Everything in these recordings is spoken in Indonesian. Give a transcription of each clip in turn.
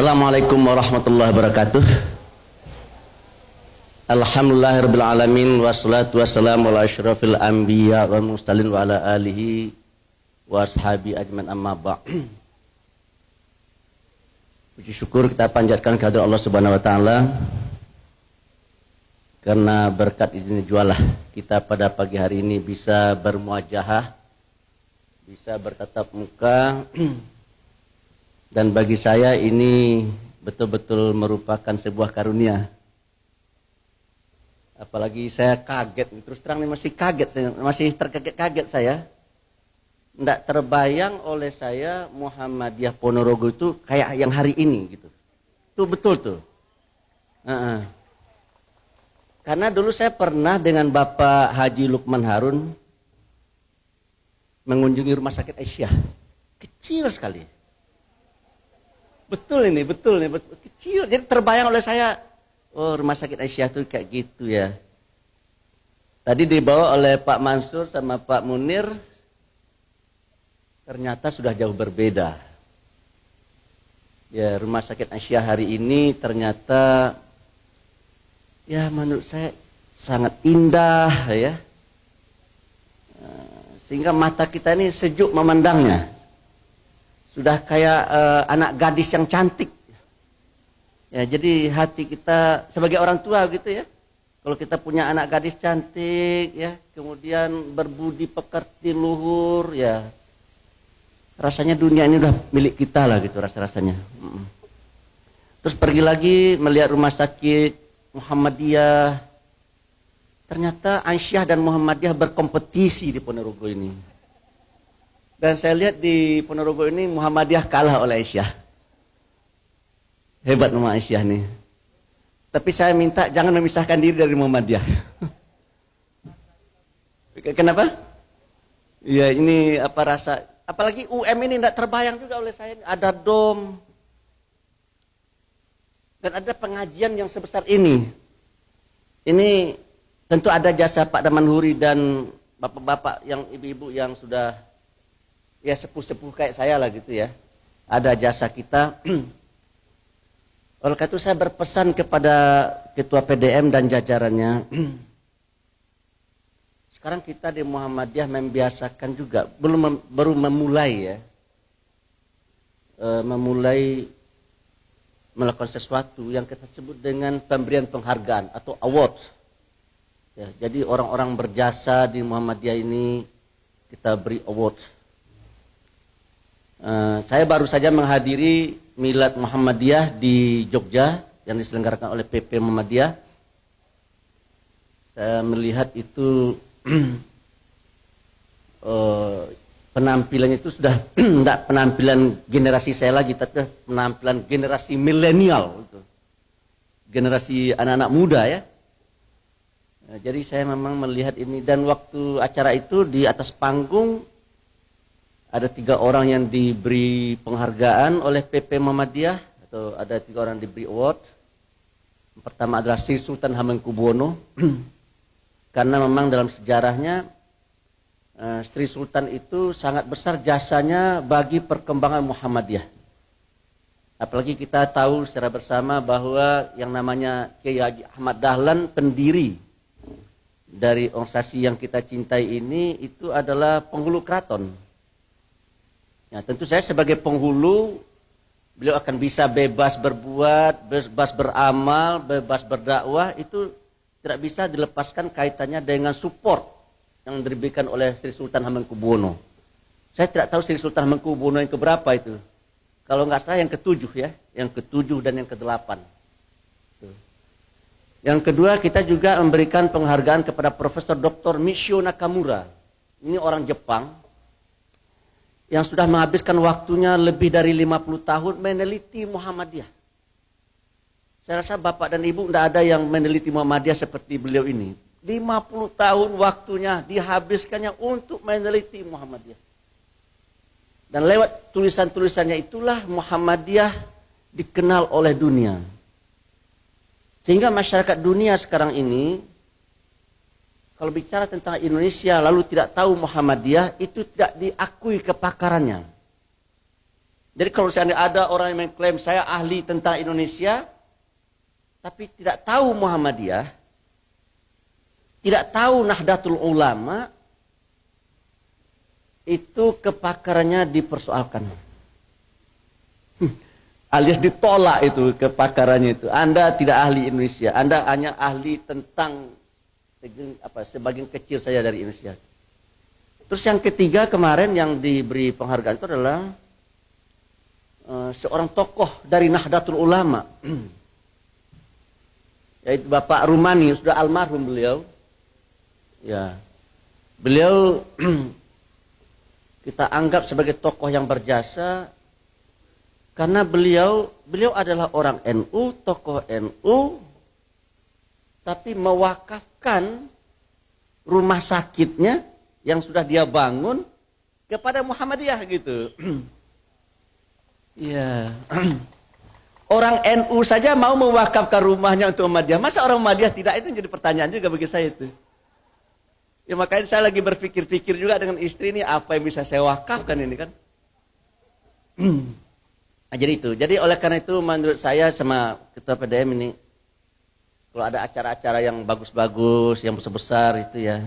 Assalamualaikum warahmatullahi wabarakatuh. Alhamdulillahirabbil alamin wassalatu wassalamu ala asyrafil anbiya wal mursalin wa ala alihi wa ashabi ajman amma. Puji syukur kita panjatkan kehadirat Allah Subhanahu wa taala karena berkat izin jualah kita pada pagi hari ini bisa bermuajahah bisa bertatap muka dan bagi saya ini betul-betul merupakan sebuah karunia apalagi saya kaget terus terang ini masih kaget masih terkaget-kaget saya tidak terbayang oleh saya Muhammadiyah Ponorogo itu kayak yang hari ini gitu itu betul tuh uh -uh. karena dulu saya pernah dengan Bapak Haji Lukman Harun mengunjungi rumah sakit Aisyah. Kecil sekali. Betul ini, betul ini, betul. kecil. Jadi terbayang oleh saya, oh rumah sakit Aisyah itu kayak gitu ya. Tadi dibawa oleh Pak Mansur sama Pak Munir, ternyata sudah jauh berbeda. Ya rumah sakit Aisyah hari ini ternyata, ya menurut saya sangat indah ya sehingga mata kita ini sejuk memandangnya. Sudah kayak uh, anak gadis yang cantik. Ya, jadi hati kita sebagai orang tua gitu ya. Kalau kita punya anak gadis cantik ya, kemudian berbudi pekerti luhur ya. Rasanya dunia ini udah milik kita lah gitu rasa-rasanya. Terus pergi lagi melihat rumah sakit Muhammadiyah Ternyata Aisyah dan Muhammadiyah berkompetisi di Ponorogo ini. Dan saya lihat di Ponorogo ini Muhammadiyah kalah oleh Aisyah. Hebat nama Aisyah nih. Tapi saya minta jangan memisahkan diri dari Muhammadiyah. Kenapa? Ya ini apa rasa apalagi UM ini tidak terbayang juga oleh saya ada dom dan ada pengajian yang sebesar ini. Ini Tentu ada jasa Pak Daman Huri dan bapak-bapak yang ibu-ibu yang sudah ya sepuh-sepuh kayak saya lah gitu ya. Ada jasa kita. Oleh karena itu saya berpesan kepada Ketua PDM dan jajarannya. Sekarang kita di Muhammadiyah membiasakan juga, belum baru memulai ya. E, memulai melakukan sesuatu yang kita sebut dengan pemberian penghargaan atau award Ya, jadi orang-orang berjasa di Muhammadiyah ini kita beri award. Uh, saya baru saja menghadiri Milad Muhammadiyah di Jogja yang diselenggarakan oleh PP Muhammadiyah. Saya melihat itu uh, penampilannya itu sudah tidak penampilan generasi saya lagi, tapi penampilan generasi milenial, generasi anak-anak muda ya. Jadi saya memang melihat ini. Dan waktu acara itu di atas panggung ada tiga orang yang diberi penghargaan oleh PP Muhammadiyah atau ada tiga orang diberi award. Yang pertama adalah Sri Sultan Hamengkubuwono karena memang dalam sejarahnya eh, Sri Sultan itu sangat besar jasanya bagi perkembangan Muhammadiyah. Apalagi kita tahu secara bersama bahwa yang namanya Kiai Ahmad Dahlan pendiri dari organisasi yang kita cintai ini itu adalah penghulu keraton. Ya, tentu saya sebagai penghulu beliau akan bisa bebas berbuat, bebas beramal, bebas berdakwah itu tidak bisa dilepaskan kaitannya dengan support yang diberikan oleh Sri Sultan Hamengkubuwono. Saya tidak tahu Sri Sultan Hamengkubuwono yang keberapa itu. Kalau nggak salah yang ketujuh ya, yang ketujuh dan yang kedelapan. Yang kedua kita juga memberikan penghargaan kepada Profesor Dr. Michio Nakamura. Ini orang Jepang yang sudah menghabiskan waktunya lebih dari 50 tahun meneliti Muhammadiyah. Saya rasa Bapak dan Ibu tidak ada yang meneliti Muhammadiyah seperti beliau ini. 50 tahun waktunya dihabiskannya untuk meneliti Muhammadiyah. Dan lewat tulisan-tulisannya itulah Muhammadiyah dikenal oleh dunia. Sehingga masyarakat dunia sekarang ini kalau bicara tentang Indonesia lalu tidak tahu Muhammadiyah itu tidak diakui kepakarannya. Jadi kalau seandainya ada orang yang mengklaim saya ahli tentang Indonesia, tapi tidak tahu Muhammadiyah, tidak tahu Nahdlatul Ulama, itu kepakarannya dipersoalkan. Hmm. Alias ditolak itu kepakarannya itu. Anda tidak ahli Indonesia, Anda hanya ahli tentang apa sebagian kecil saya dari Indonesia. Terus yang ketiga kemarin yang diberi penghargaan itu adalah uh, seorang tokoh dari Nahdlatul Ulama. Yaitu Bapak Rumani, sudah almarhum beliau. Ya. Beliau kita anggap sebagai tokoh yang berjasa karena beliau beliau adalah orang NU, tokoh NU tapi mewakafkan rumah sakitnya yang sudah dia bangun kepada Muhammadiyah gitu. Iya. orang NU saja mau mewakafkan rumahnya untuk Muhammadiyah. Masa orang Muhammadiyah tidak? Itu jadi pertanyaan juga bagi saya itu. Ya makanya saya lagi berpikir-pikir juga dengan istri ini apa yang bisa saya wakafkan ini kan. nah, jadi itu. Jadi oleh karena itu menurut saya sama ketua PDM ini kalau ada acara-acara yang bagus-bagus, yang besar-besar itu ya.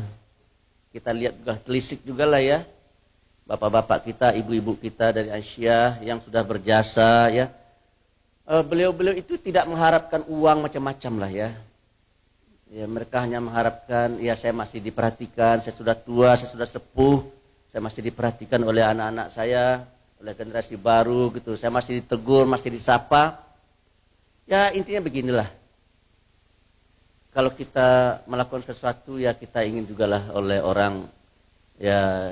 Kita lihat juga telisik juga lah ya. Bapak-bapak kita, ibu-ibu kita dari Asia yang sudah berjasa ya. Eh, beliau-beliau itu tidak mengharapkan uang macam-macam lah ya Ya, mereka hanya mengharapkan, ya saya masih diperhatikan, saya sudah tua, saya sudah sepuh, saya masih diperhatikan oleh anak-anak saya, oleh generasi baru gitu. Saya masih ditegur, masih disapa. Ya intinya beginilah. Kalau kita melakukan sesuatu ya kita ingin juga lah oleh orang ya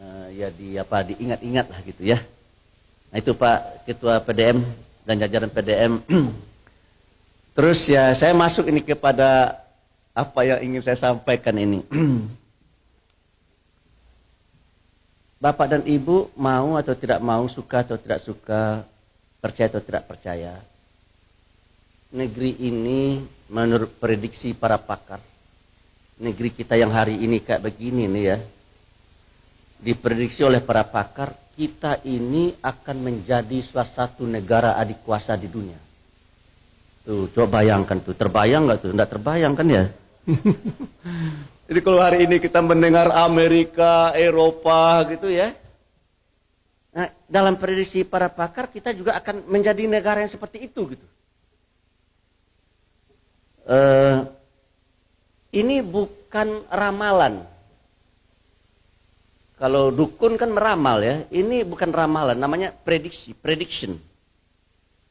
uh, ya di apa diingat-ingat lah gitu ya. Nah itu Pak Ketua PDM dan jajaran PDM Terus ya saya masuk ini kepada apa yang ingin saya sampaikan ini. Bapak dan Ibu mau atau tidak mau, suka atau tidak suka, percaya atau tidak percaya. Negeri ini menurut prediksi para pakar, negeri kita yang hari ini kayak begini nih ya, diprediksi oleh para pakar, kita ini akan menjadi salah satu negara adik kuasa di dunia. Tuh, coba bayangkan tuh, terbayang nggak tuh? Nggak terbayang kan ya? Jadi kalau hari ini kita mendengar Amerika, Eropa gitu ya. Nah, dalam prediksi para pakar kita juga akan menjadi negara yang seperti itu gitu. Uh, ini bukan ramalan. Kalau dukun kan meramal ya. Ini bukan ramalan, namanya prediksi, prediction.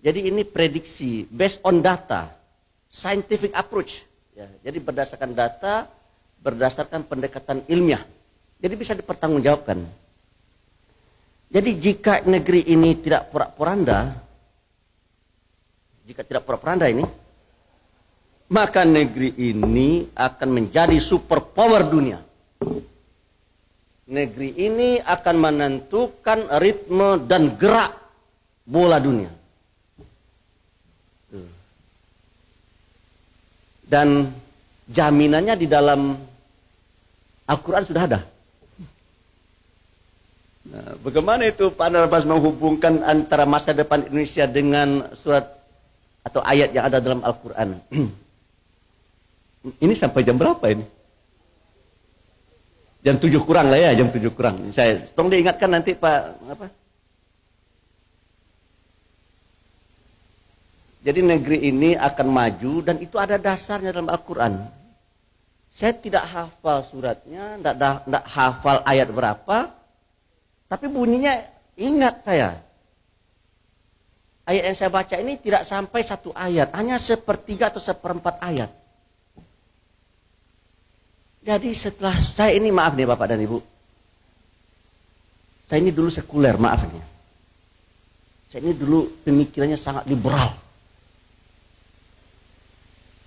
Jadi ini prediksi based on data, scientific approach. Ya, jadi berdasarkan data, berdasarkan pendekatan ilmiah. Jadi bisa dipertanggungjawabkan. Jadi jika negeri ini tidak pura-puranda, jika tidak pura-puranda ini, maka negeri ini akan menjadi superpower dunia. Negeri ini akan menentukan ritme dan gerak bola dunia. Dan jaminannya di dalam Al-Quran sudah ada. Nah, bagaimana itu Pak Narbas menghubungkan antara masa depan Indonesia dengan surat atau ayat yang ada dalam Al-Quran? ini sampai jam berapa ini? Jam tujuh kurang lah ya, jam tujuh kurang. Saya tolong diingatkan nanti Pak apa? Jadi negeri ini akan maju dan itu ada dasarnya dalam Al-Quran. Saya tidak hafal suratnya, tidak, tidak hafal ayat berapa, tapi bunyinya ingat saya. Ayat yang saya baca ini tidak sampai satu ayat, hanya sepertiga atau seperempat ayat. Jadi setelah saya ini maaf nih Bapak dan Ibu. Saya ini dulu sekuler, maaf nih. Saya ini dulu pemikirannya sangat liberal.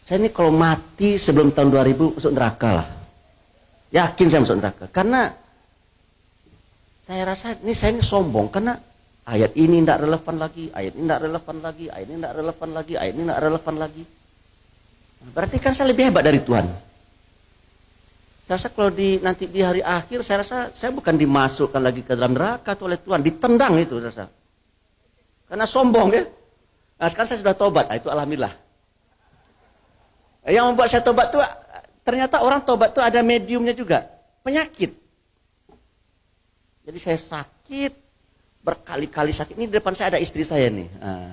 Saya ini kalau mati sebelum tahun 2000 masuk neraka lah. Yakin saya masuk neraka. Karena saya rasa ini saya ini sombong. Karena ayat ini tidak relevan lagi, ayat ini tidak relevan lagi, ayat ini tidak relevan lagi, ayat ini tidak relevan lagi. Berarti kan saya lebih hebat dari Tuhan. Saya rasa kalau di nanti di hari akhir saya rasa saya bukan dimasukkan lagi ke dalam neraka oleh Tuhan, ditendang itu saya rasa. Karena sombong ya. Nah, sekarang saya sudah tobat, nah, itu alhamdulillah. Yang membuat saya tobat tuh ternyata orang tobat tuh ada mediumnya juga, penyakit. Jadi saya sakit berkali-kali sakit. Ini di depan saya ada istri saya nih. Nah,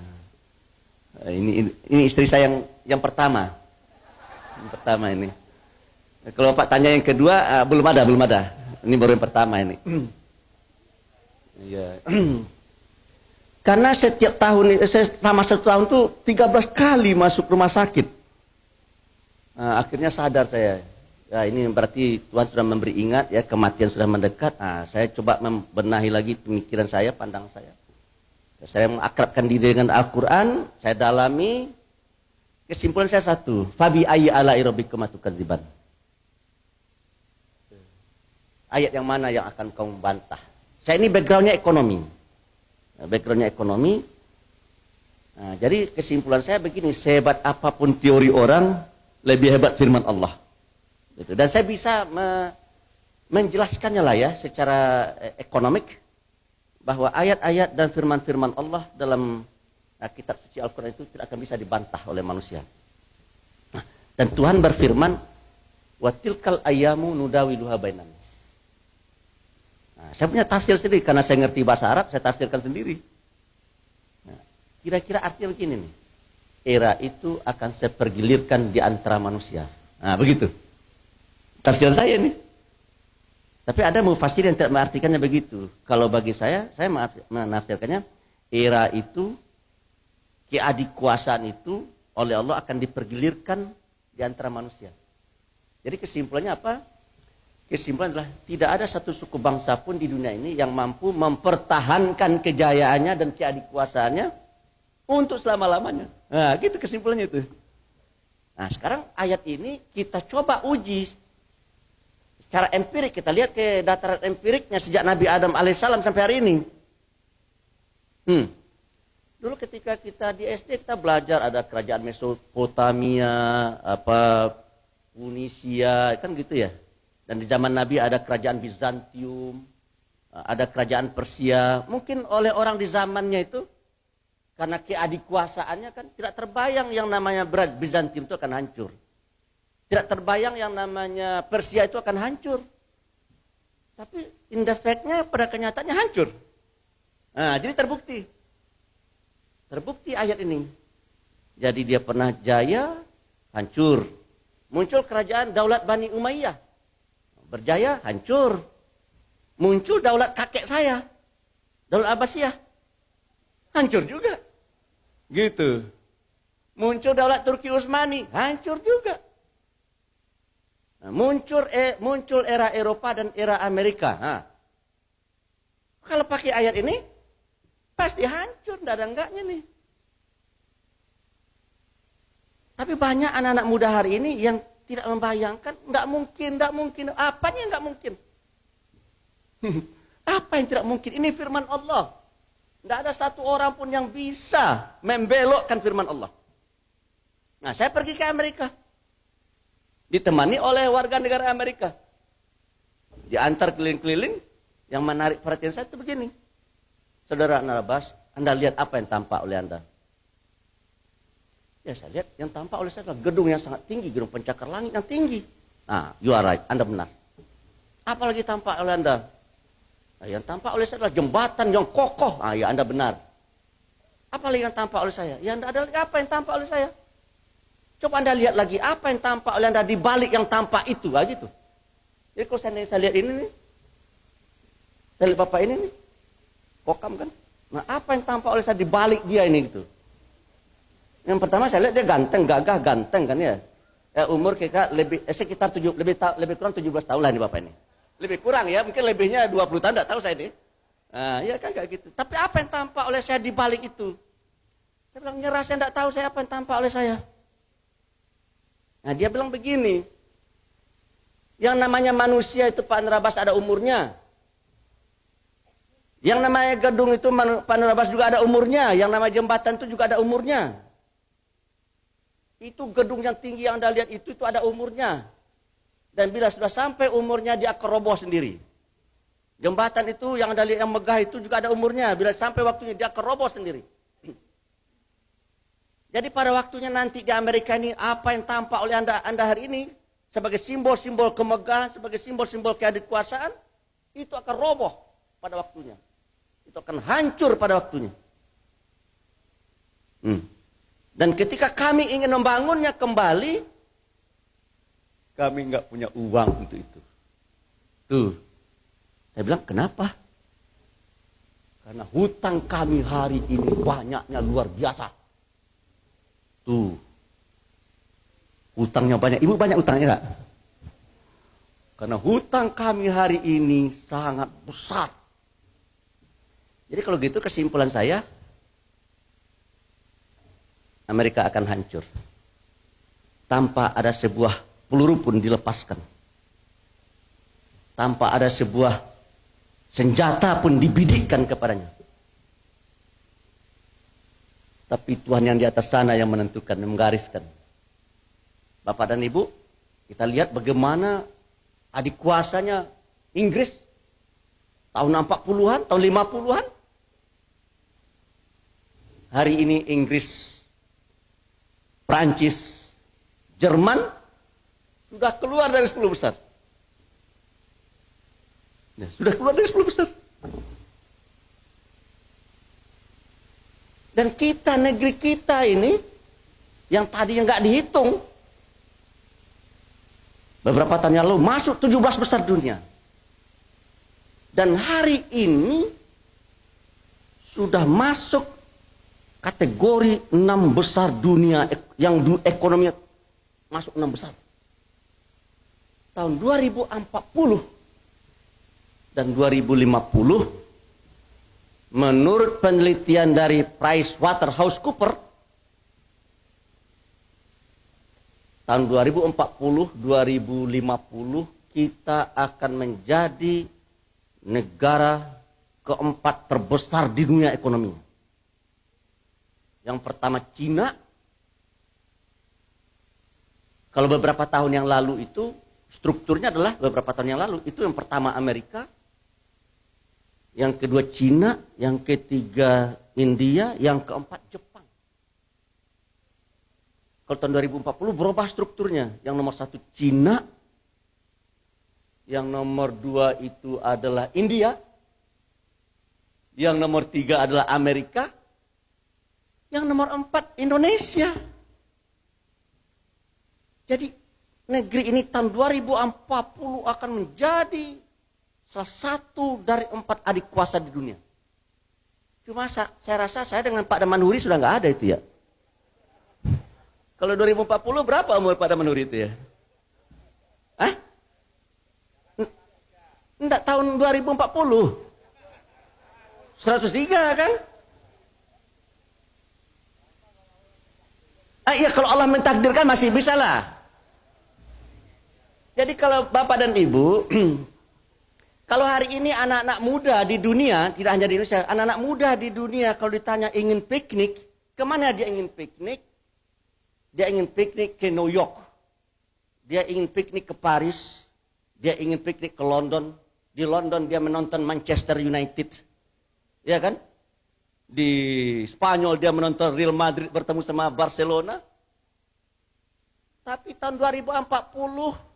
ini ini istri saya yang yang pertama. Yang pertama ini. Kalau Pak tanya yang kedua, uh, belum ada, belum ada. Ini baru yang pertama ini. Iya. Karena setiap tahun, selama satu tahun tuh 13 kali masuk rumah sakit. Nah, akhirnya sadar saya. Ya, ini berarti Tuhan sudah memberi ingat ya kematian sudah mendekat. Nah, saya coba membenahi lagi pemikiran saya, pandang saya. Saya mengakrabkan diri dengan Al-Quran, saya dalami. Kesimpulan saya satu, Fabi ayyi ala irabikum ziban. Ayat yang mana yang akan kamu bantah? Saya ini backgroundnya ekonomi. Nah, backgroundnya ekonomi. Nah, jadi kesimpulan saya begini, sehebat apa pun teori orang, lebih hebat firman Allah. Gitu. Dan saya bisa me menjelaskannya lah ya secara eh, ekonomik bahwa ayat-ayat dan firman-firman Allah dalam nah, kitab suci Al-Quran itu tidak akan bisa dibantah oleh manusia. Nah, dan Tuhan berfirman, watilkal ayamu nudawiluha bainan. Nah, saya punya tafsir sendiri karena saya ngerti bahasa Arab, saya tafsirkan sendiri. Nah, kira-kira artinya begini nih. Era itu akan saya pergilirkan di antara manusia. Nah, begitu. Tafsiran saya nih. Tapi ada mufasir yang tidak mengartikannya begitu. Kalau bagi saya, saya menafsirkannya era itu keadikuasaan itu oleh Allah akan dipergilirkan di antara manusia. Jadi kesimpulannya apa? Kesimpulan adalah tidak ada satu suku bangsa pun di dunia ini yang mampu mempertahankan kejayaannya dan keadikuasaannya untuk selama-lamanya. Nah, gitu kesimpulannya itu. Nah, sekarang ayat ini kita coba uji secara empirik. Kita lihat ke dataran empiriknya sejak Nabi Adam alaihissalam sampai hari ini. Hmm. Dulu ketika kita di SD kita belajar ada kerajaan Mesopotamia, apa Tunisia, kan gitu ya. Dan di zaman Nabi ada kerajaan Bizantium, ada kerajaan Persia. Mungkin oleh orang di zamannya itu, karena keadikuasaannya kan tidak terbayang yang namanya Bizantium itu akan hancur. Tidak terbayang yang namanya Persia itu akan hancur. Tapi in fact-nya pada kenyataannya hancur. Nah, jadi terbukti. Terbukti ayat ini. Jadi dia pernah jaya, hancur. Muncul kerajaan daulat Bani Umayyah berjaya, hancur. Muncul daulat kakek saya, daulat Abbasiyah, hancur juga. Gitu. Muncul daulat Turki Utsmani, hancur juga. Nah, muncul eh, muncul era Eropa dan era Amerika. Nah, kalau pakai ayat ini, pasti hancur, tidak ada enggaknya nih. Tapi banyak anak-anak muda hari ini yang tidak membayangkan, nggak mungkin, nggak mungkin. Apanya nggak mungkin? Apa yang tidak mungkin? Ini firman Allah. Tidak ada satu orang pun yang bisa membelokkan firman Allah. Nah, saya pergi ke Amerika. Ditemani oleh warga negara Amerika. Diantar keliling-keliling, yang menarik perhatian saya itu begini. Saudara Narabas, Anda lihat apa yang tampak oleh Anda? Ya saya lihat yang tampak oleh saya adalah gedung yang sangat tinggi, gedung pencakar langit yang tinggi. Ah, you are right, Anda benar. Apalagi tampak oleh Anda? Nah, yang tampak oleh saya adalah jembatan yang kokoh. Ah, ya Anda benar. Apalagi yang tampak oleh saya? Ya Anda ada apa yang tampak oleh saya? Coba Anda lihat lagi apa yang tampak oleh Anda di balik yang tampak itu, ah, gitu. Jadi kalau saya, saya lihat ini nih, saya lihat Bapak ini nih, kokam kan? Nah apa yang tampak oleh saya di balik dia ini gitu? Yang pertama saya lihat dia ganteng, gagah, ganteng kan ya. ya umur kita lebih eh, sekitar tujuh, lebih ta, lebih kurang 17 tahun lah ini Bapak ini. Lebih kurang ya, mungkin lebihnya 20 tahun enggak tahu saya ini. Nah, ya kan kayak gitu. Tapi apa yang tampak oleh saya di balik itu? Saya bilang nyerah saya enggak tahu saya apa yang tampak oleh saya. Nah, dia bilang begini. Yang namanya manusia itu Pak Nerabas ada umurnya. Yang namanya gedung itu Pak Nerabas juga ada umurnya. Yang namanya jembatan itu juga ada umurnya. Itu gedung yang tinggi yang Anda lihat itu itu ada umurnya. Dan bila sudah sampai umurnya dia akan roboh sendiri. Jembatan itu yang dari yang megah itu juga ada umurnya. Bila sampai waktunya dia akan roboh sendiri. Jadi pada waktunya nanti di Amerika ini apa yang tampak oleh anda, anda hari ini sebagai simbol-simbol kemegahan, sebagai simbol-simbol kekuasaan itu akan roboh pada waktunya. Itu akan hancur pada waktunya. Hmm. Dan ketika kami ingin membangunnya kembali, kami nggak punya uang untuk itu. Tuh, saya bilang kenapa? Karena hutang kami hari ini banyaknya luar biasa. Tuh, hutangnya banyak. Ibu banyak hutangnya nggak? Karena hutang kami hari ini sangat besar. Jadi kalau gitu kesimpulan saya, Amerika akan hancur. Tanpa ada sebuah peluru pun dilepaskan. Tanpa ada sebuah senjata pun dibidikkan kepadanya. Tapi Tuhan yang di atas sana yang menentukan, yang menggariskan. Bapak dan Ibu, kita lihat bagaimana adik kuasanya Inggris tahun 40-an, tahun 50-an. Hari ini Inggris, Prancis, Jerman sudah keluar dari 10 besar. Ya, sudah keluar dari 10 besar. Dan kita, negeri kita ini, yang tadi yang nggak dihitung, beberapa tahun yang lalu masuk 17 besar dunia. Dan hari ini sudah masuk kategori 6 besar dunia yang ekonominya masuk 6 besar tahun 2040 dan 2050 menurut penelitian dari Price Waterhouse Cooper tahun 2040-2050 kita akan menjadi negara keempat terbesar di dunia ekonomi. Yang pertama Cina. Kalau beberapa tahun yang lalu itu strukturnya adalah beberapa tahun yang lalu. Itu yang pertama Amerika, yang kedua Cina, yang ketiga India, yang keempat Jepang. Kalau tahun 2040 berubah strukturnya. Yang nomor satu Cina, yang nomor dua itu adalah India, yang nomor tiga adalah Amerika, yang nomor empat Indonesia. Jadi negeri ini tahun 2040 akan menjadi salah satu dari empat adik kuasa di dunia. Cuma saya rasa saya dengan Pak Damanhuri sudah nggak ada itu ya. Kalau 2040 berapa umur Pak Damanhuri itu ya? Hah? Enggak tahun 2040. 103 kan? Ah, iya kalau Allah mentakdirkan masih bisa lah. Jadi kalau Bapak dan Ibu, kalau hari ini anak-anak muda di dunia, tidak hanya di Indonesia, anak-anak muda di dunia kalau ditanya ingin piknik, ke mana dia ingin piknik? Dia ingin piknik ke New York. Dia ingin piknik ke Paris. Dia ingin piknik ke London. Di London dia menonton Manchester United. Ya kan? Di Spanyol dia menonton Real Madrid bertemu sama Barcelona. Tapi tahun 2040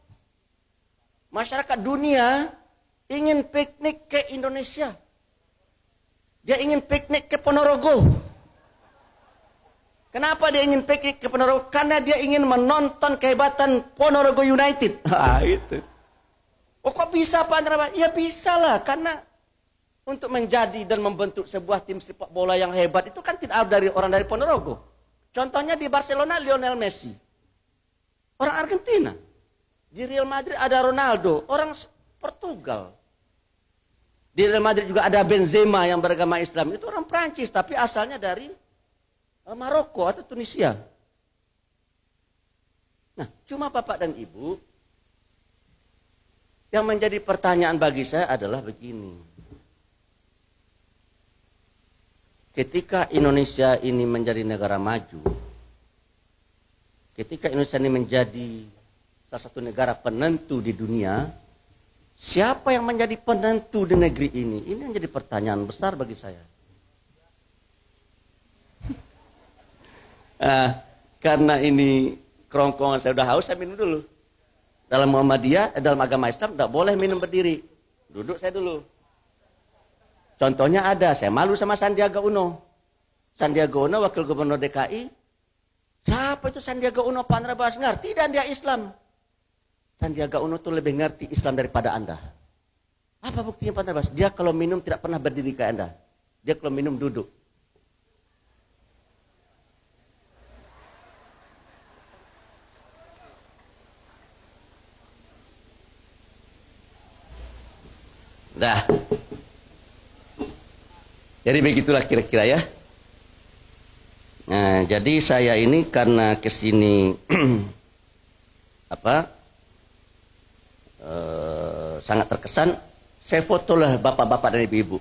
Masyarakat dunia ingin piknik ke Indonesia. Dia ingin piknik ke Ponorogo. Kenapa dia ingin piknik ke Ponorogo? Karena dia ingin menonton kehebatan Ponorogo United. Ah, itu. Oh kok bisa Pak Andraman? Ya bisa lah, karena untuk menjadi dan membentuk sebuah tim sepak bola yang hebat itu kan tidak dari orang dari Ponorogo. Contohnya di Barcelona Lionel Messi. Orang Argentina. Di Real Madrid ada Ronaldo, orang Portugal. Di Real Madrid juga ada Benzema yang beragama Islam. Itu orang Prancis, tapi asalnya dari eh, Maroko atau Tunisia. Nah, cuma Bapak dan Ibu, yang menjadi pertanyaan bagi saya adalah begini. Ketika Indonesia ini menjadi negara maju, ketika Indonesia ini menjadi salah satu negara penentu di dunia, siapa yang menjadi penentu di negeri ini? Ini yang jadi pertanyaan besar bagi saya. ah, karena ini kerongkongan saya udah haus, saya minum dulu. Dalam Muhammadiyah, eh, dalam agama Islam, tidak boleh minum berdiri. Duduk saya dulu. Contohnya ada, saya malu sama Sandiaga Uno. Sandiaga Uno, wakil gubernur DKI. Siapa itu Sandiaga Uno, Pak Andra Bas? Ngerti dan dia Islam. Sandiaga Uno itu lebih ngerti Islam daripada Anda. Apa buktinya Pak Andra Bas? Dia kalau minum tidak pernah berdiri ke Anda. Dia kalau minum duduk. Dah. Jadi begitulah kira-kira ya. Nah, jadi saya ini karena ke sini apa eh, sangat terkesan, saya foto lah bapak-bapak dan ibu-ibu.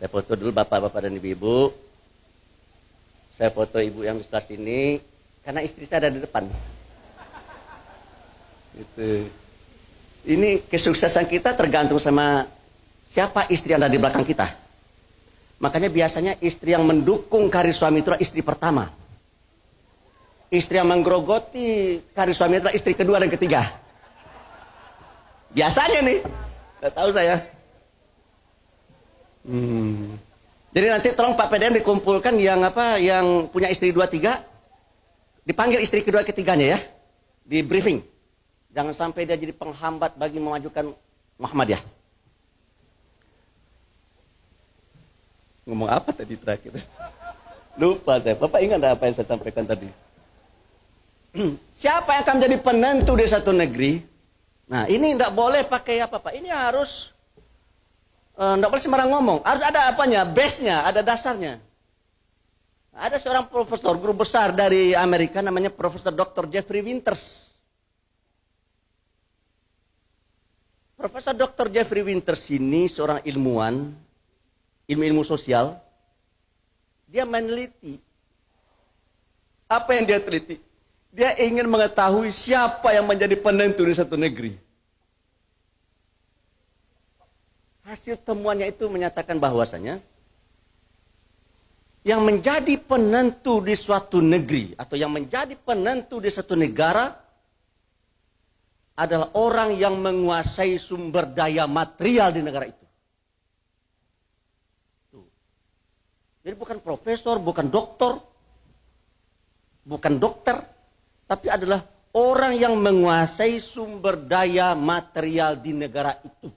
Saya foto dulu bapak-bapak dan ibu-ibu. Saya foto ibu yang di sebelah sini, karena istri saya ada di depan. Gitu. Ini kesuksesan kita tergantung sama siapa istri yang ada di belakang kita. Makanya biasanya istri yang mendukung karir suami itu adalah istri pertama. Istri yang menggerogoti karir suami itu adalah istri kedua dan ketiga. Biasanya nih, nggak tahu saya. Hmm. Jadi nanti tolong Pak PDM dikumpulkan yang apa, yang punya istri dua tiga, dipanggil istri kedua ketiganya ya, di briefing. Jangan sampai dia jadi penghambat bagi memajukan Muhammadiyah. Ngomong apa tadi terakhir? Lupa saya. Bapak ingat apa yang saya sampaikan tadi? Siapa yang akan menjadi penentu di satu negeri? Nah ini tidak boleh pakai apa Pak. Ini harus tidak eh, uh, boleh sembarang ngomong. Harus ada apanya, base-nya, ada dasarnya. Ada seorang profesor guru besar dari Amerika namanya Profesor Dr. Jeffrey Winters. Profesor Dr. Jeffrey Winters ini seorang ilmuwan, ilmu-ilmu sosial. Dia meneliti. Apa yang dia teliti? Dia ingin mengetahui siapa yang menjadi penentu di satu negeri. Hasil temuannya itu menyatakan bahwasanya yang menjadi penentu di suatu negeri atau yang menjadi penentu di satu negara adalah orang yang menguasai sumber daya material di negara itu. Jadi bukan profesor, bukan doktor, bukan dokter, tapi adalah orang yang menguasai sumber daya material di negara itu.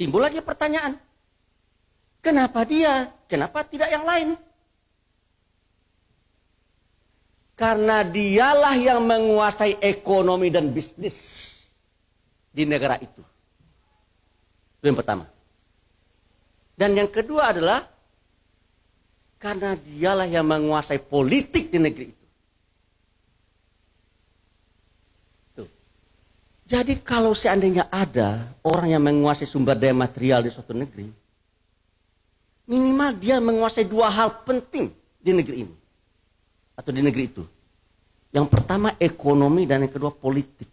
Timbul lagi pertanyaan, kenapa dia? Kenapa tidak yang lain? Karena dialah yang menguasai ekonomi dan bisnis di negara itu. Itu yang pertama. Dan yang kedua adalah karena dialah yang menguasai politik di negeri itu. Tuh. Jadi kalau seandainya ada orang yang menguasai sumber daya material di suatu negeri, minimal dia menguasai dua hal penting di negeri ini atau di negeri itu. Yang pertama ekonomi dan yang kedua politik.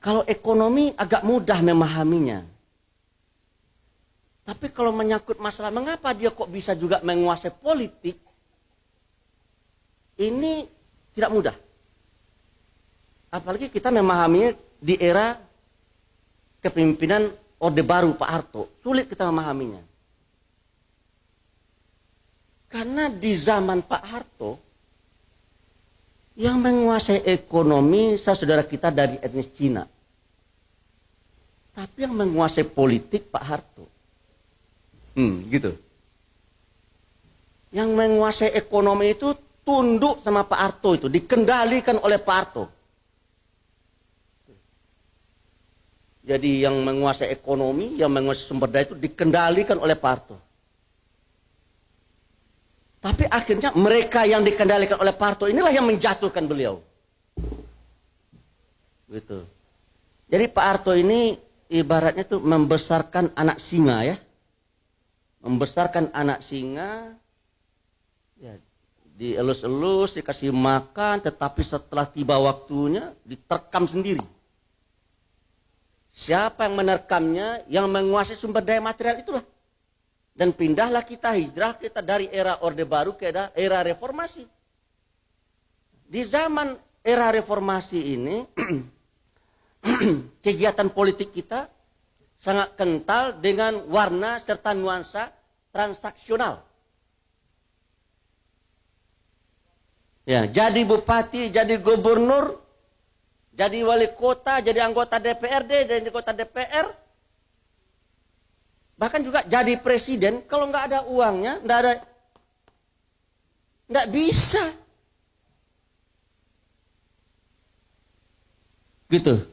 Kalau ekonomi agak mudah memahaminya. Tapi kalau menyangkut masalah mengapa dia kok bisa juga menguasai politik, ini tidak mudah. Apalagi kita memahaminya di era kepemimpinan Orde Baru Pak Harto. Sulit kita memahaminya. Karena di zaman Pak Harto, yang menguasai ekonomi saudara kita dari etnis Cina. Tapi yang menguasai politik Pak Harto. Hmm, gitu. Yang menguasai ekonomi itu tunduk sama Pak Harto itu, dikendalikan oleh Pak Harto. Jadi yang menguasai ekonomi, yang menguasai sumber daya itu dikendalikan oleh Pak Harto. Tapi akhirnya mereka yang dikendalikan oleh Parto inilah yang menjatuhkan beliau. Gitu. Jadi Pak Harto ini ibaratnya tuh membesarkan anak singa ya. Membesarkan anak singa ya, dielus-elus, dikasih makan, tetapi setelah tiba waktunya diterkam sendiri. Siapa yang menerkamnya, yang menguasai sumber daya material itulah. Dan pindahlah kita hijrah kita dari era Orde Baru ke era reformasi. Di zaman era reformasi ini, kegiatan politik kita sangat kental dengan warna serta nuansa transaksional. Ya, jadi bupati, jadi gubernur, jadi wali kota, jadi anggota DPRD, jadi anggota DPR, bahkan juga jadi presiden. Kalau nggak ada uangnya, nggak ada, nggak bisa. Gitu.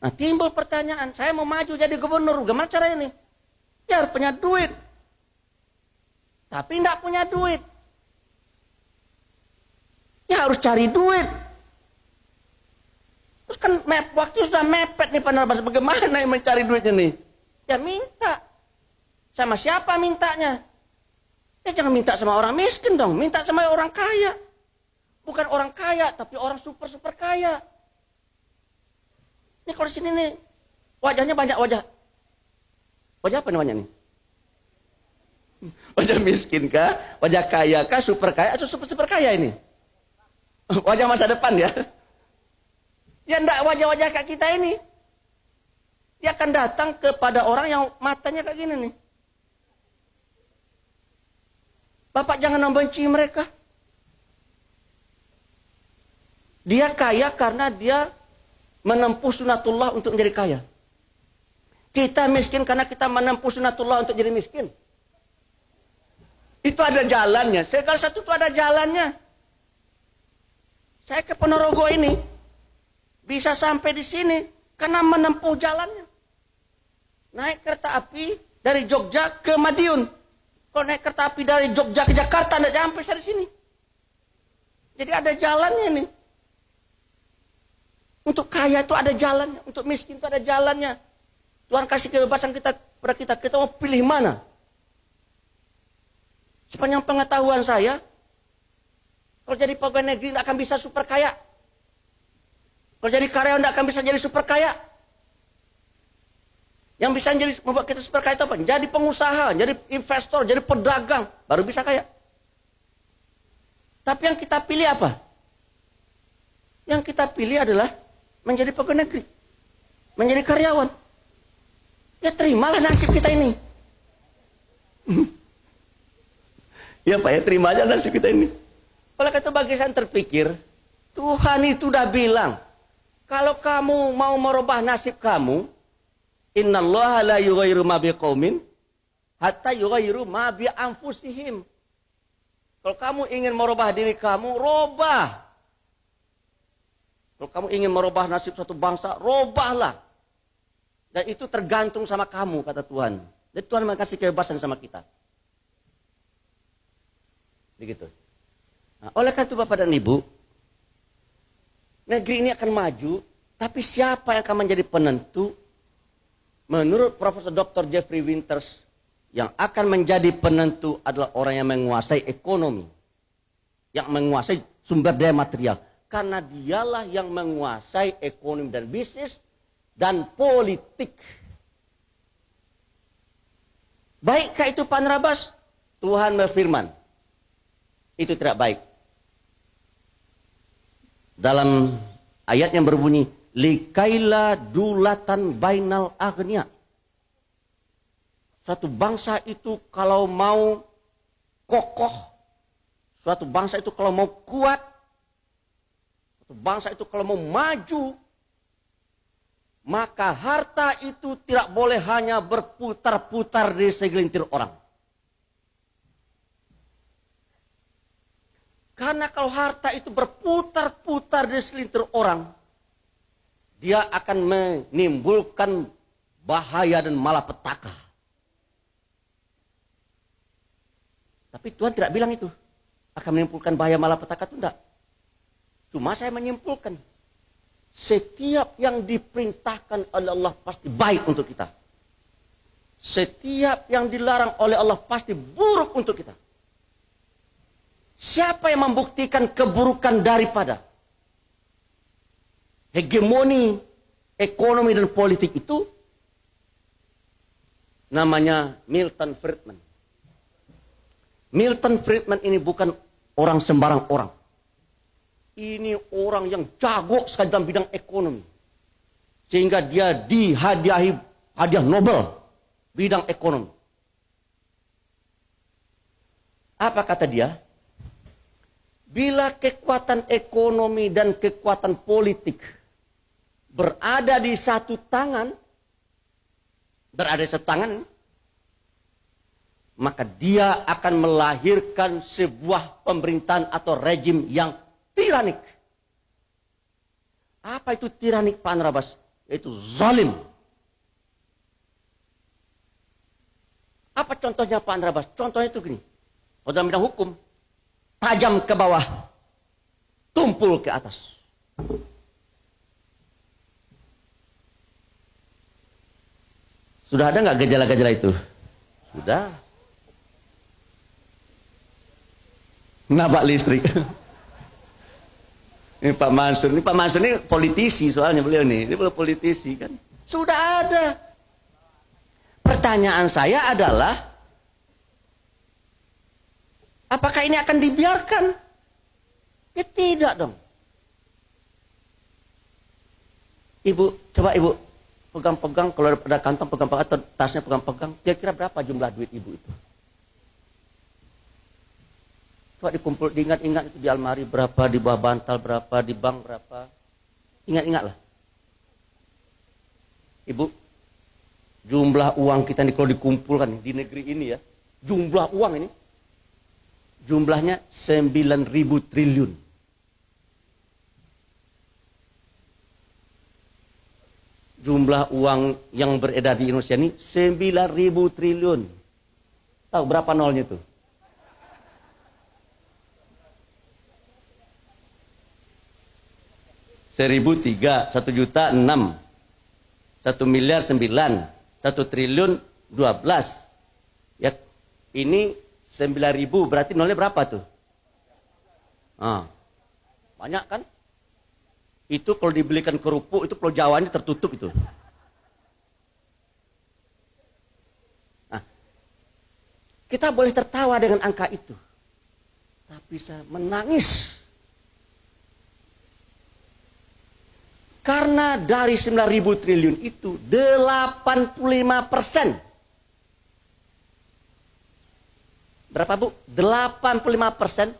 Nah timbul pertanyaan, saya mau maju jadi gubernur, gimana cara ini? Ya harus punya duit. Tapi nggak punya duit. Ya harus cari duit. Terus kan waktu sudah mepet nih penerbas. Bagaimana yang mencari duit ini? Ya minta. Sama siapa mintanya? Ya jangan minta sama orang miskin dong. Minta sama orang kaya. Bukan orang kaya, tapi orang super-super kaya. Ini kalau di sini nih, wajahnya banyak wajah. Wajah apa namanya nih? Wajah miskin kah? Wajah kaya kah? Super kaya? Atau super, super kaya ini? Wajah masa depan ya. Ya enggak wajah-wajah kayak kita ini. Dia akan datang kepada orang yang matanya kayak gini nih. Bapak jangan membenci mereka. Dia kaya karena dia menempuh sunatullah untuk menjadi kaya. Kita miskin karena kita menempuh sunatullah untuk jadi miskin. Itu ada jalannya. Segala satu itu ada jalannya. Saya ke Ponorogo ini bisa sampai di sini karena menempuh jalannya. Naik kereta api dari Jogja ke Madiun. Kalau naik kereta api dari Jogja ke Jakarta tidak sampai saya di sini. Jadi ada jalannya ini. Untuk kaya itu ada jalannya, untuk miskin itu ada jalannya. Tuhan kasih kebebasan kita pada kita, kita mau pilih mana? Sepanjang pengetahuan saya, kalau jadi pegawai negeri tidak akan bisa super kaya. Kalau jadi karyawan tidak akan bisa jadi super kaya. Yang bisa jadi membuat kita super kaya itu apa? Jadi pengusaha, jadi investor, jadi pedagang, baru bisa kaya. Tapi yang kita pilih apa? Yang kita pilih adalah menjadi pegawai negeri. Menjadi karyawan. Ya terimalah nasib kita ini. ya Pak ya terima aja nasib kita ini. Oleh itu bagi saya terpikir, Tuhan itu udah bilang, kalau kamu mau merubah nasib kamu, innallaha la yughayyiru ma biqaumin hatta yughayyiru ma bi anfusihim. Kalau kamu ingin merubah diri kamu, robah. Kalau kamu ingin merubah nasib suatu bangsa, robahlah. Dan itu tergantung sama kamu, kata Tuhan. Dan Tuhan mengasih kebebasan sama kita. Begitu. Nah, oleh karena itu Bapak dan Ibu, negeri ini akan maju, tapi siapa yang akan menjadi penentu? Menurut Profesor Dr. Jeffrey Winters, yang akan menjadi penentu adalah orang yang menguasai ekonomi, yang menguasai sumber daya material. Karena dialah yang menguasai ekonomi dan bisnis dan politik. Baikkah itu Pak Narabas? Tuhan berfirman, itu tidak baik dalam ayat yang berbunyi likaila dulatan bainal agnia suatu bangsa itu kalau mau kokoh suatu bangsa itu kalau mau kuat bangsa itu kalau mau maju maka harta itu tidak boleh hanya berputar-putar di segelintir orang Karena kalau harta itu berputar-putar di selintir orang, dia akan menimbulkan bahaya dan malapetaka. Tapi Tuhan tidak bilang itu. Akan menimbulkan bahaya malapetaka itu tidak. Cuma saya menyimpulkan. Setiap yang diperintahkan oleh Allah pasti baik untuk kita. Setiap yang dilarang oleh Allah pasti buruk untuk kita. Siapa yang membuktikan keburukan daripada hegemoni ekonomi dan politik itu? Namanya Milton Friedman. Milton Friedman ini bukan orang sembarang orang. Ini orang yang jago sekali dalam bidang ekonomi. Sehingga dia dihadiahi hadiah Nobel bidang ekonomi. Apa kata dia? Bila kekuatan ekonomi dan kekuatan politik berada di satu tangan, berada di satu tangan, maka dia akan melahirkan sebuah pemerintahan atau rejim yang tiranik. Apa itu tiranik Pak Anrabas? Yaitu zalim. Apa contohnya Pak Anrabas? Contohnya itu gini. Dalam bidang hukum, tajam ke bawah, tumpul ke atas. Sudah ada nggak gejala-gejala itu? Sudah. Nabak listrik. Ini Pak Mansur, ini Pak Mansur ini politisi soalnya beliau nih, ini beliau politisi kan. Sudah ada. Pertanyaan saya adalah, Apakah ini akan dibiarkan? Ya tidak dong. Ibu, coba ibu pegang-pegang kalau ada kantong pegang-pegang tasnya pegang-pegang, kira-kira berapa jumlah duit ibu itu? Coba dikumpul, diingat-ingat di almari berapa, di bawah bantal berapa, di bank berapa. Ingat-ingatlah. Ibu, jumlah uang kita ini kalau dikumpulkan di negeri ini ya, jumlah uang ini jumlahnya 9.000 triliun. Jumlah uang yang beredar di Indonesia ini 9.000 triliun. Tahu berapa nolnya itu? Seribu tiga, satu juta enam, satu miliar sembilan, satu triliun dua belas. Ya, ini 9 ribu berarti nolnya berapa tuh? Ah, banyak kan? Itu kalau dibelikan kerupuk itu pulau Jawanya tertutup itu. Nah, kita boleh tertawa dengan angka itu. Tapi saya menangis. Karena dari 9.000 triliun itu 85 persen Berapa Bu? 85 persen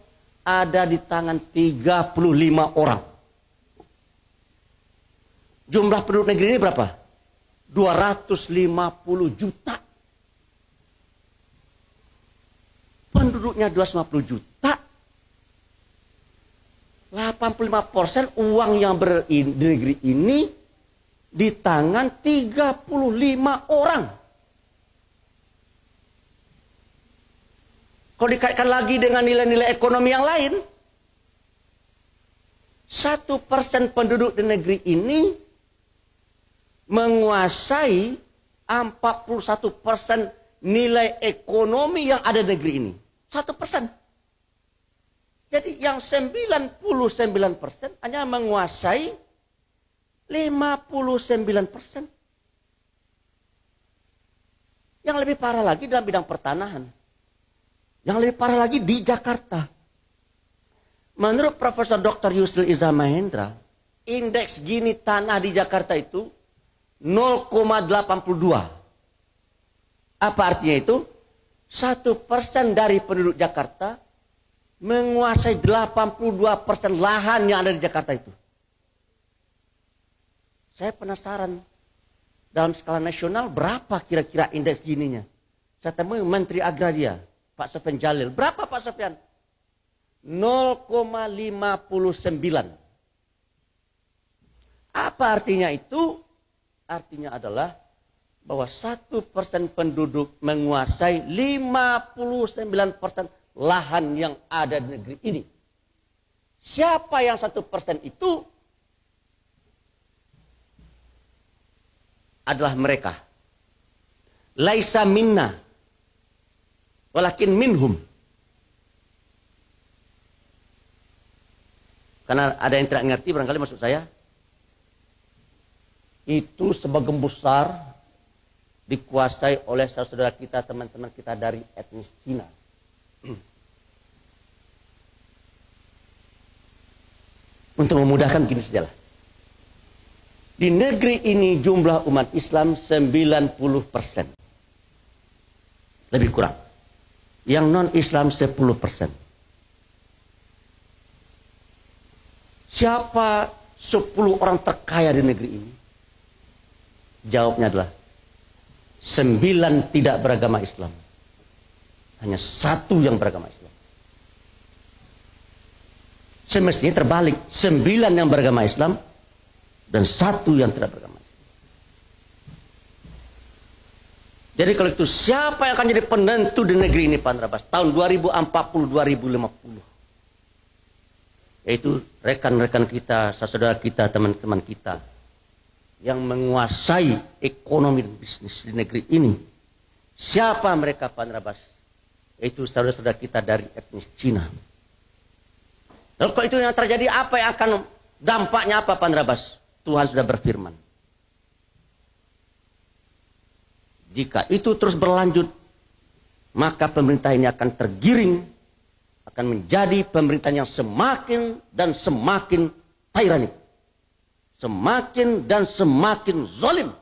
ada di tangan 35 orang. Jumlah penduduk negeri ini berapa? 250 juta. Penduduknya 250 juta. 85 persen uang yang berada di negeri ini di tangan 35 orang. Kalau dikaitkan lagi dengan nilai-nilai ekonomi yang lain, satu persen penduduk di negeri ini menguasai 41 persen nilai ekonomi yang ada di negeri ini. Satu persen. Jadi yang 99 persen hanya menguasai 59 persen. Yang lebih parah lagi dalam bidang pertanahan. Yang lebih parah lagi di Jakarta. Menurut Profesor Dr. Yusril Iza Mahendra, indeks gini tanah di Jakarta itu 0,82. Apa artinya itu? Satu persen dari penduduk Jakarta menguasai 82 persen lahan yang ada di Jakarta itu. Saya penasaran dalam skala nasional berapa kira-kira indeks gininya? Saya temui Menteri Agraria Pak Sofian Jalil. Berapa Pak Sofian? 0,59. Apa artinya itu? Artinya adalah bahwa satu persen penduduk menguasai 59 persen lahan yang ada di negeri ini. Siapa yang satu persen itu? Adalah mereka. Laisa minna Walakin minhum. Karena ada yang tidak ngerti barangkali maksud saya. Itu sebagian besar dikuasai oleh saudara kita, teman-teman kita dari etnis Cina. Untuk memudahkan begini sajalah. Di negeri ini jumlah umat Islam 90 persen. Lebih kurang. Yang non-Islam 10 persen. Siapa 10 orang terkaya di negeri ini? Jawabnya adalah 9 tidak beragama Islam. Hanya satu yang beragama Islam. Semestinya terbalik. Sembilan yang beragama Islam dan satu yang tidak beragama Islam. Jadi kalau itu siapa yang akan jadi penentu di negeri ini Pak Rabas tahun 2040-2050? Yaitu rekan-rekan kita, saudara kita, teman-teman kita yang menguasai ekonomi dan bisnis di negeri ini. Siapa mereka Pak Rabas? Yaitu saudara-saudara kita dari etnis Cina. Lalu kalau itu yang terjadi apa yang akan dampaknya apa Pak Rabas? Tuhan sudah berfirman. Jika itu terus berlanjut, maka pemerintah ini akan tergiring, akan menjadi pemerintah yang semakin dan semakin tyrannik. Semakin dan semakin zolim.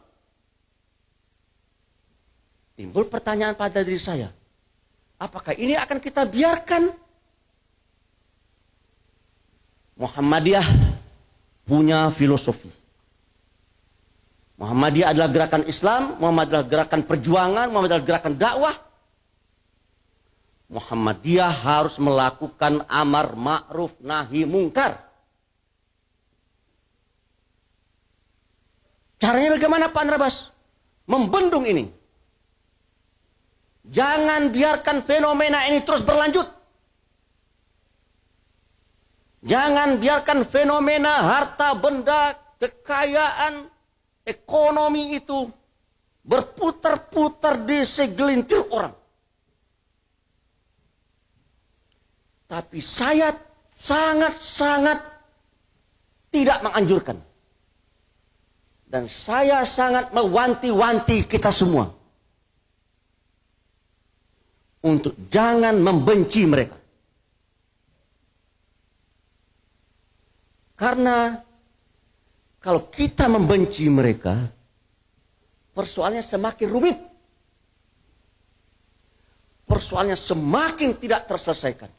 Timbul pertanyaan pada diri saya. Apakah ini akan kita biarkan Muhammadiyah punya filosofi. Muhammadiyah adalah gerakan Islam, Muhammad adalah gerakan perjuangan, Muhammad adalah gerakan dakwah. Muhammadiyah harus melakukan amar ma'ruf nahi mungkar. Caranya bagaimana Pak Anrabas? Membendung ini. Jangan biarkan fenomena ini terus berlanjut. Jangan biarkan fenomena harta benda, kekayaan, ekonomi itu berputar-putar di segelintir orang. Tapi saya sangat-sangat tidak menganjurkan. Dan saya sangat mewanti-wanti kita semua. Untuk jangan membenci mereka. Karena kalau kita membenci mereka, persoalannya semakin rumit. Persoalannya semakin tidak terselesaikan.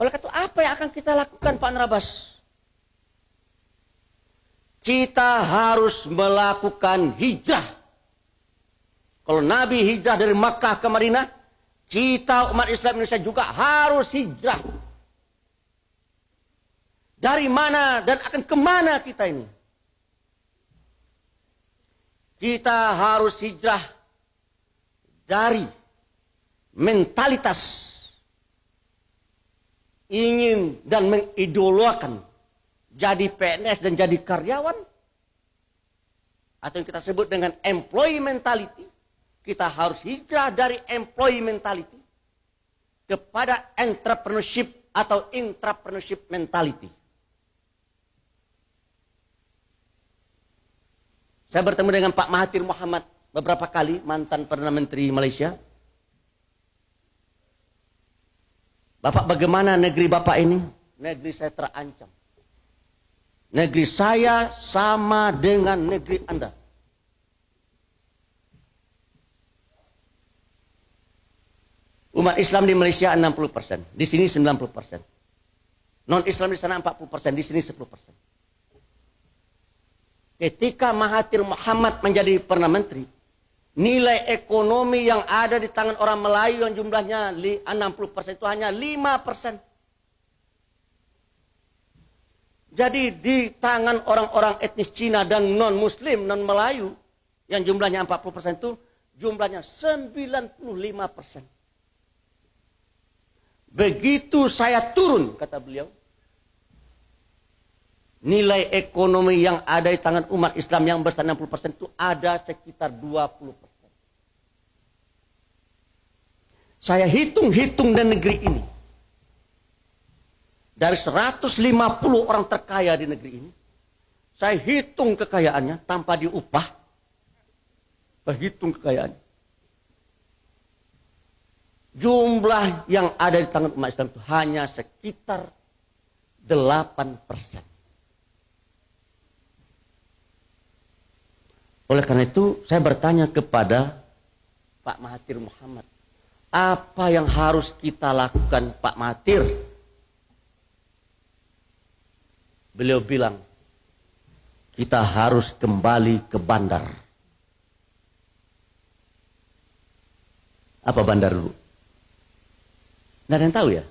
Oleh karena itu apa yang akan kita lakukan Pak Narabas? Kita harus melakukan hijrah. Kalau Nabi hijrah dari Makkah ke Madinah, kita umat Islam Indonesia juga harus hijrah dari mana dan akan ke mana kita ini? Kita harus hijrah dari mentalitas ingin dan mengidolakan jadi PNS dan jadi karyawan atau yang kita sebut dengan employee mentality kita harus hijrah dari employee mentality kepada entrepreneurship atau intrapreneurship mentality Saya bertemu dengan Pak Mahathir Muhammad beberapa kali, mantan Perdana Menteri Malaysia. Bapak bagaimana negeri Bapak ini? Negeri saya terancam. Negeri saya sama dengan negeri Anda. Umat Islam di Malaysia 60%, di sini 90%. Non Islam di sana 40%, di sini 10%. Ketika Mahathir Muhammad menjadi Perdana Menteri, nilai ekonomi yang ada di tangan orang Melayu yang jumlahnya 60% itu hanya 5%. Jadi di tangan orang-orang etnis Cina dan non-Muslim, non-Melayu, yang jumlahnya 40% itu, jumlahnya 95%. Begitu saya turun, kata beliau, nilai ekonomi yang ada di tangan umat Islam yang besar 60% itu ada sekitar 20%. Saya hitung-hitung dan negeri ini. dari 150 orang terkaya di negeri ini, saya hitung kekayaannya tanpa diupah. Saya hitung kekayaannya. Jumlah yang ada di tangan umat Islam itu hanya sekitar 8 persen. Oleh karena itu, saya bertanya kepada Pak Mahathir Muhammad. Apa yang harus kita lakukan Pak Mahathir? Beliau bilang, kita harus kembali ke bandar. Apa bandar dulu? Nggak ada yang tahu ya?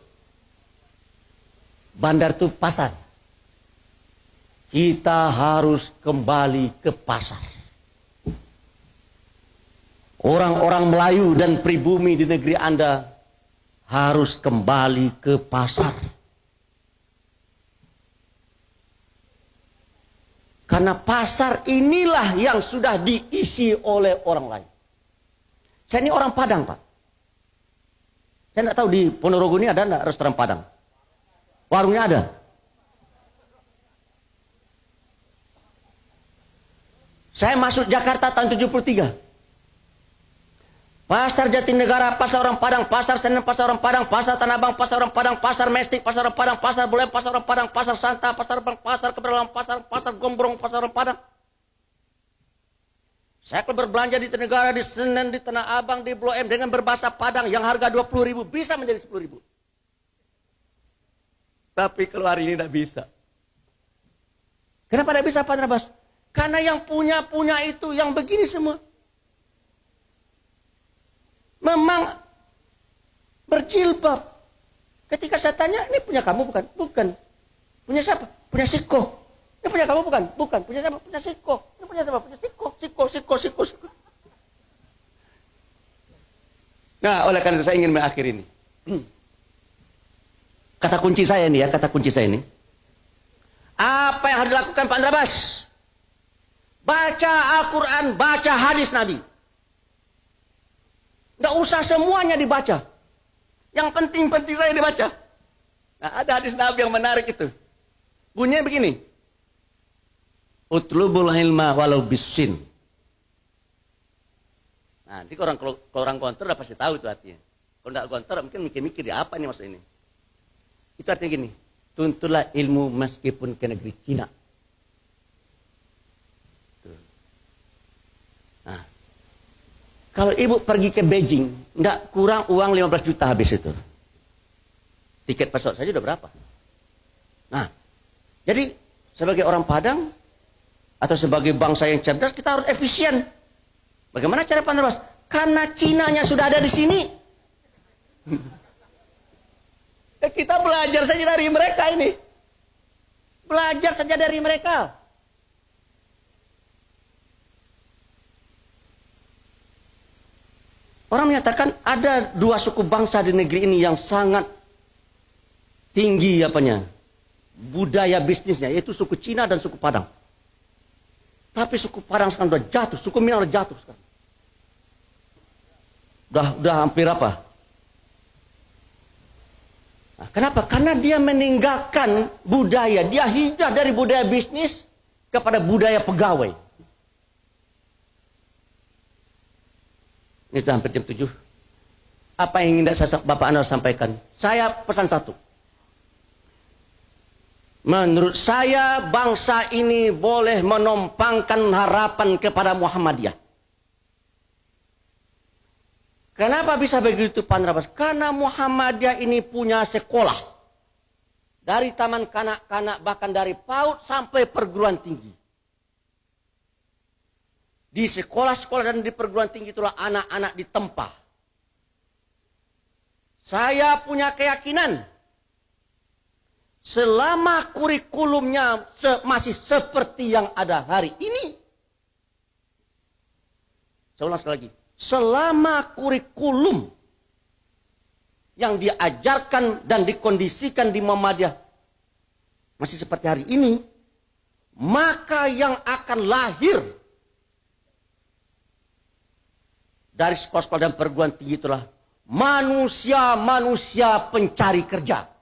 Bandar itu pasar. Kita harus kembali ke pasar. Orang-orang Melayu dan pribumi di negeri Anda harus kembali ke pasar. Karena pasar inilah yang sudah diisi oleh orang lain. Saya ini orang Padang, Pak. Saya tidak tahu di Ponorogo ini ada enggak restoran Padang? Warungnya ada. Saya masuk Jakarta tahun 73. Pasar Jatinegara, Pasar Orang Padang, Pasar Senen, Pasar Orang Padang, Pasar Tanah Abang, Pasar Orang Padang, Pasar Mestik, Pasar Orang Padang, Pasar Bulem, Pasar Orang Padang, Pasar Santa, Pasar Bang, Pasar Keberlang, Pasar Pasar Gombrong, Pasar Orang Padang. Saya kalau berbelanja di negara, di Senen, di Tanah Abang, di Blok M dengan berbahasa Padang yang harga 20 ribu bisa menjadi 10 ribu. Tapi kalau hari ini tidak bisa. Kenapa tidak bisa Pak Nabas? Karena yang punya-punya itu yang begini semua. Memang berjilbab. Ketika saya tanya, ini punya kamu bukan? Bukan. Punya siapa? Punya Siko. Ini punya kamu bukan? Bukan. Punya siapa? Punya Siko. Ini punya siapa? Punya Siko. Siko, Siko, Siko, Siko. Nah, oleh karena itu saya ingin mengakhiri ini. Kata kunci saya ini ya, kata kunci saya ini. Apa yang harus dilakukan Pak Andrabas? Baca Al-Quran, baca hadis Nabi. Tidak usah semuanya dibaca. Yang penting-penting saya dibaca. Nah, ada hadis Nabi yang menarik itu. Bunyinya begini. Utlubul ilma walau bisin. Nah, nanti orang kalau orang konter udah pasti tahu itu artinya. Kalau tidak konter mungkin mikir-mikir di apa nih maksud ini. Itu artinya gini. Tuntulah ilmu meskipun ke negeri Cina. Nah, kalau ibu pergi ke Beijing, nggak kurang uang 15 juta habis itu. Tiket pesawat saja udah berapa? Nah, jadi sebagai orang Padang atau sebagai bangsa yang cerdas kita harus efisien. Bagaimana cara Panderbas? Karena Cinanya sudah ada di sini. Eh, kita belajar saja dari mereka ini. Belajar saja dari mereka. Orang menyatakan ada dua suku bangsa di negeri ini yang sangat tinggi apanya budaya bisnisnya yaitu suku Cina dan suku Padang. Tapi suku Padang sekarang sudah jatuh, suku Minang sudah jatuh sekarang. Udah, udah hampir apa? Nah, kenapa? Karena dia meninggalkan budaya, dia hijrah dari budaya bisnis kepada budaya pegawai. Ini sudah hampir jam 7. Apa yang ingin saya, Bapak Anda sampaikan? Saya pesan satu. Menurut saya bangsa ini boleh menompangkan harapan kepada Muhammadiyah. Kenapa bisa begitu Pak Nabas? Karena Muhammadiyah ini punya sekolah. Dari taman kanak-kanak bahkan dari PAUD sampai perguruan tinggi. Di sekolah-sekolah dan di perguruan tinggi itulah anak-anak ditempa. Saya punya keyakinan selama kurikulumnya masih seperti yang ada hari ini. Saya ulang sekali lagi. Selama kurikulum yang diajarkan dan dikondisikan di Muhammadiyah masih seperti hari ini, maka yang akan lahir dari sekolah-sekolah dan perguruan tinggi itulah manusia-manusia pencari kerja.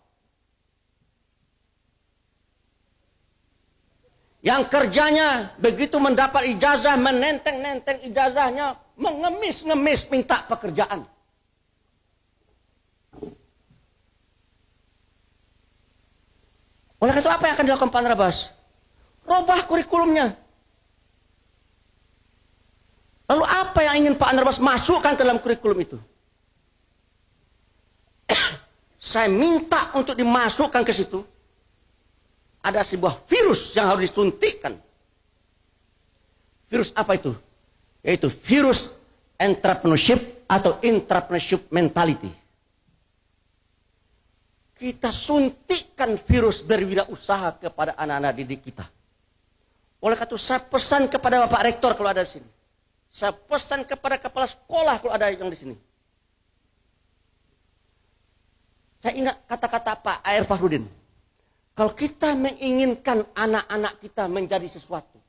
Yang kerjanya begitu mendapat ijazah, menenteng-nenteng ijazahnya, mengemis-ngemis minta pekerjaan. Oleh itu apa yang akan dilakukan Pak Anrabas? Robah kurikulumnya. Lalu apa yang ingin Pak Anrabas masukkan ke dalam kurikulum itu? Saya minta untuk dimasukkan ke situ. Ada sebuah virus yang harus disuntikkan. Virus apa itu? Yaitu virus entrepreneurship atau entrepreneurship mentality kita suntikkan virus berwirausaha kepada anak-anak didik kita. Oleh karena itu saya pesan kepada Bapak Rektor kalau ada di sini. Saya pesan kepada kepala sekolah kalau ada yang di sini. Saya ingat kata-kata Pak Air Fahrudin. Kalau kita menginginkan anak-anak kita menjadi sesuatu.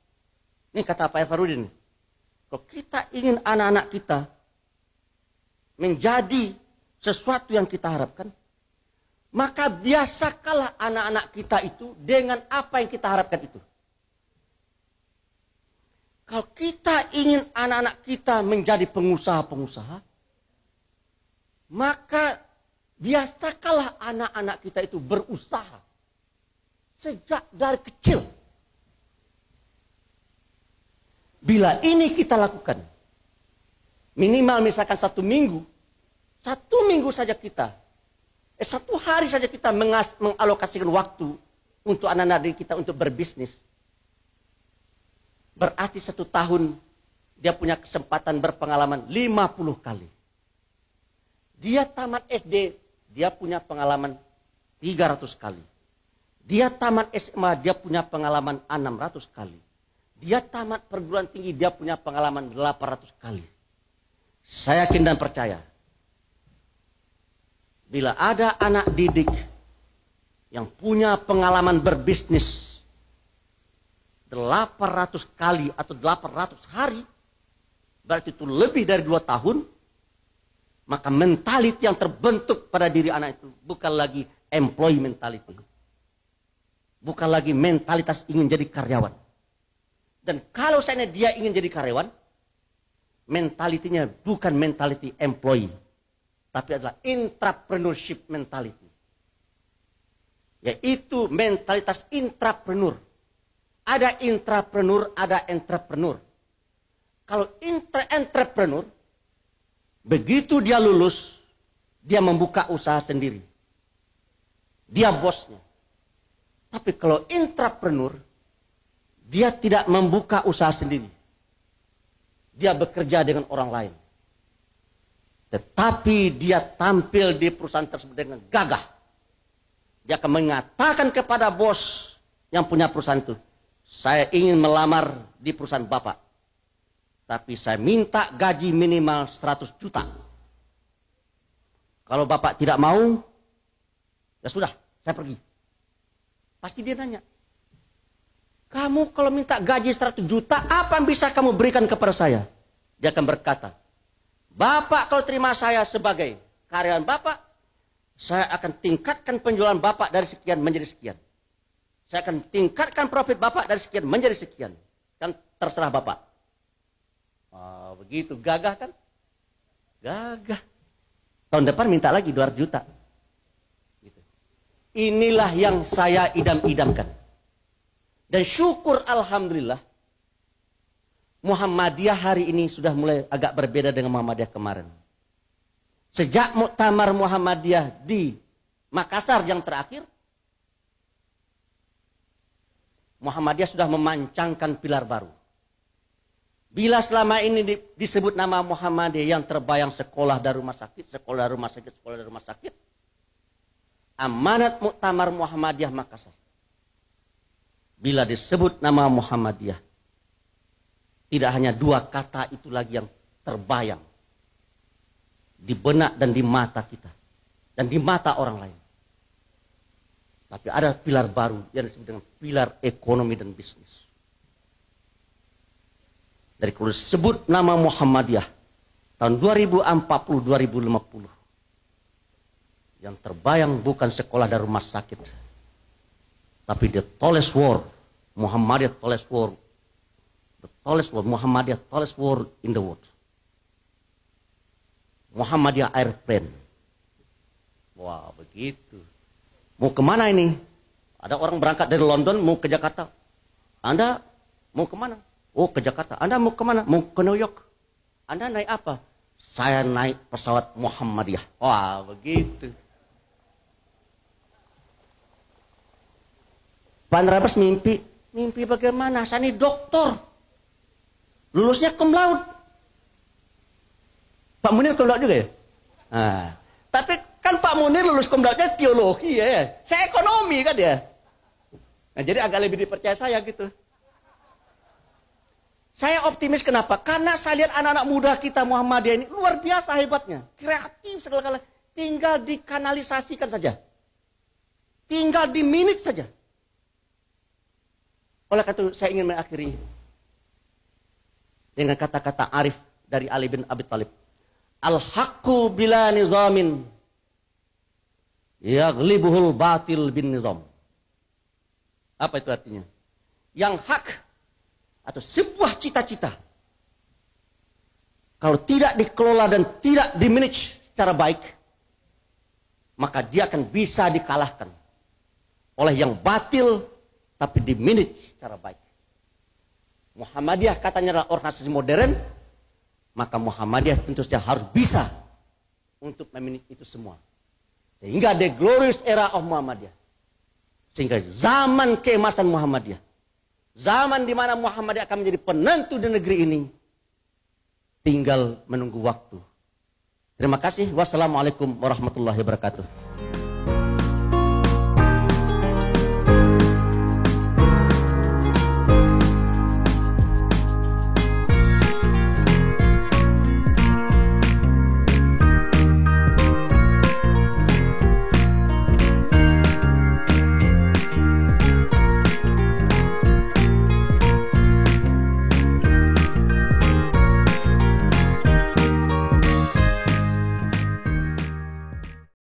Ini kata Pak Air Fahrudin. Kalau kita ingin anak-anak kita menjadi sesuatu yang kita harapkan, maka biasakanlah anak-anak kita itu dengan apa yang kita harapkan itu. Kalau kita ingin anak-anak kita menjadi pengusaha-pengusaha, maka biasakanlah anak-anak kita itu berusaha sejak dari kecil. Bila ini kita lakukan, minimal misalkan satu minggu, satu minggu saja kita Eh, satu hari saja kita mengas mengalokasikan waktu untuk anak-anak kita untuk berbisnis. Berarti satu tahun dia punya kesempatan berpengalaman 50 kali. Dia tamat SD, dia punya pengalaman 300 kali. Dia tamat SMA, dia punya pengalaman 600 kali. Dia tamat perguruan tinggi, dia punya pengalaman 800 kali. Saya yakin dan percaya, bila ada anak didik yang punya pengalaman berbisnis 800 kali atau 800 hari, berarti itu lebih dari dua tahun, maka mentality yang terbentuk pada diri anak itu bukan lagi employee mentality. Bukan lagi mentalitas ingin jadi karyawan. Dan kalau saya dia ingin jadi karyawan, mentalitinya bukan mentality employee tapi adalah intrapreneurship mentality. Yaitu mentalitas intrapreneur. Ada intrapreneur, ada entrepreneur. Kalau intra-entrepreneur, begitu dia lulus, dia membuka usaha sendiri. Dia bosnya. Tapi kalau intrapreneur, dia tidak membuka usaha sendiri. Dia bekerja dengan orang lain. Tetapi dia tampil di perusahaan tersebut dengan gagah. Dia akan mengatakan kepada bos yang punya perusahaan itu, saya ingin melamar di perusahaan Bapak. Tapi saya minta gaji minimal 100 juta. Kalau Bapak tidak mau, ya sudah, saya pergi. Pasti dia nanya, kamu kalau minta gaji 100 juta, apa yang bisa kamu berikan kepada saya? Dia akan berkata, Bapak kalau terima saya sebagai karyawan Bapak, saya akan tingkatkan penjualan Bapak dari sekian menjadi sekian. Saya akan tingkatkan profit Bapak dari sekian menjadi sekian. Kan terserah Bapak. Oh, begitu gagah kan? Gagah. Tahun depan minta lagi 200 juta. Inilah yang saya idam-idamkan. Dan syukur Alhamdulillah Muhammadiyah hari ini sudah mulai agak berbeda dengan Muhammadiyah kemarin. Sejak Muktamar Muhammadiyah di Makassar yang terakhir, Muhammadiyah sudah memancangkan pilar baru. Bila selama ini disebut nama Muhammadiyah yang terbayang sekolah dari rumah sakit, sekolah dari rumah sakit, sekolah dari rumah sakit, amanat Muktamar Muhammadiyah Makassar. Bila disebut nama Muhammadiyah, tidak hanya dua kata itu lagi yang terbayang di benak dan di mata kita dan di mata orang lain. Tapi ada pilar baru yang disebut dengan pilar ekonomi dan bisnis. Dari kalau disebut nama Muhammadiyah tahun 2040-2050 yang terbayang bukan sekolah dan rumah sakit tapi the tallest wall Muhammadiyah tallest word. The tallest word, Muhammadiyah tallest word in the world. Muhammadiyah airplane. Wah, begitu. Mau ke mana ini? Ada orang berangkat dari London mau ke Jakarta. Anda mau ke mana? Oh, ke Jakarta. Anda mau ke mana? Mau ke New York. Anda naik apa? Saya naik pesawat Muhammadiyah. Wah, begitu. Pak Rabas mimpi, mimpi bagaimana? Saya ini doktor. Lulusnya cum laude. Pak Munir cum laude juga ya? Nah, tapi kan Pak Munir lulus cum laude teologi ya. Saya ekonomi kan ya. Nah, jadi agak lebih dipercaya saya gitu. Saya optimis kenapa? Karena saya lihat anak-anak muda kita Muhammadiyah ini luar biasa hebatnya. Kreatif segala-galanya. Tinggal dikanalisasikan saja. Tinggal di minit saja. Oleh karena itu saya ingin mengakhiri dengan kata-kata arif dari Ali bin Abi Thalib. Al-haqqu bila nizamin yaglibuhul batil bin nizam. Apa itu artinya? Yang hak atau sebuah cita-cita kalau tidak dikelola dan tidak dimanage secara baik, maka dia akan bisa dikalahkan oleh yang batil tapi dimanage secara baik. Muhammadiyah katanya adalah organisasi modern, maka Muhammadiyah tentu saja harus bisa untuk memanage itu semua. Sehingga the glorious era of Muhammadiyah. Sehingga zaman keemasan Muhammadiyah. Zaman di mana Muhammadiyah akan menjadi penentu di negeri ini. Tinggal menunggu waktu. Terima kasih. Wassalamualaikum warahmatullahi wabarakatuh.